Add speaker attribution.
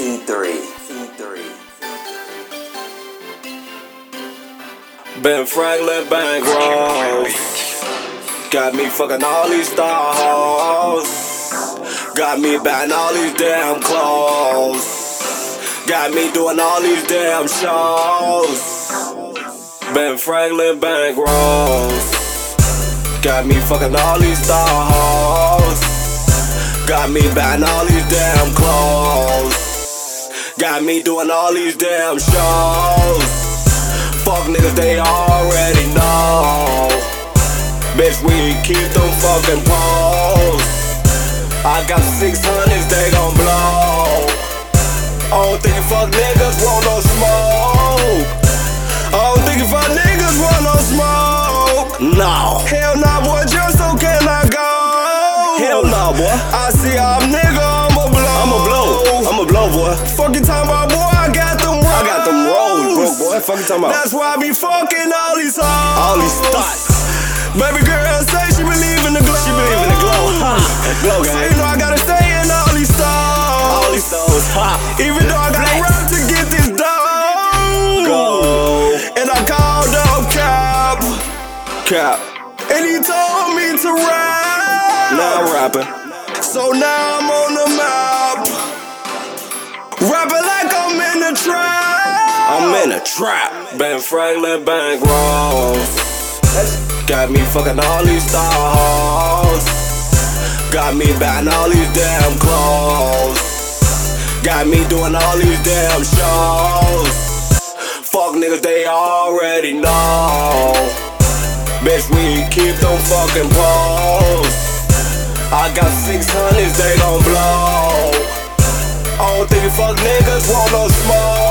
Speaker 1: C3. C3.
Speaker 2: Ben Franklin bankrolls. Got me fucking all these stars. Got me buying all these damn clothes. Got me doing all these damn shows. Ben Franklin bankrolls. Got me fucking all these stars. Got me buying all these damn clothes. Got me doing all these damn shows. Fuck niggas, they already know. Bitch, we keep them fucking poles. I got 600s, they gon' blow. I don't think fuck niggas want no smoke. I don't think fuck niggas want no smoke. No. Hell nah, boy, just so can I go?
Speaker 3: Hell nah, boy.
Speaker 2: I see I'm nigga, I'ma blow.
Speaker 3: I'ma blow. I'ma blow, boy.
Speaker 2: Fuck
Speaker 3: broke boy. Fuck you talking about.
Speaker 2: That's why I be fucking all these hoes.
Speaker 3: All these thoughts.
Speaker 2: Baby girl say she believe in the glow.
Speaker 3: She believe in the glow. Ha. Glow
Speaker 2: So
Speaker 3: gang.
Speaker 2: you know I gotta stay in all these stores.
Speaker 3: All these stones. Ha.
Speaker 2: Even though I gotta rap to get this dough.
Speaker 3: Go.
Speaker 2: And I called up Cap.
Speaker 3: Cap.
Speaker 2: And he told me to rap.
Speaker 3: Now I'm rapping.
Speaker 2: So now I'm on the map. I'm in
Speaker 3: a trap.
Speaker 2: Ben Franklin bankrolls. Got me fucking all these stars. Got me buying all these damn clothes. Got me doing all these damn shows. Fuck niggas, they already know. Bitch, we keep them fucking poles. I got 600s, they gon' blow. I don't think fuck niggas want no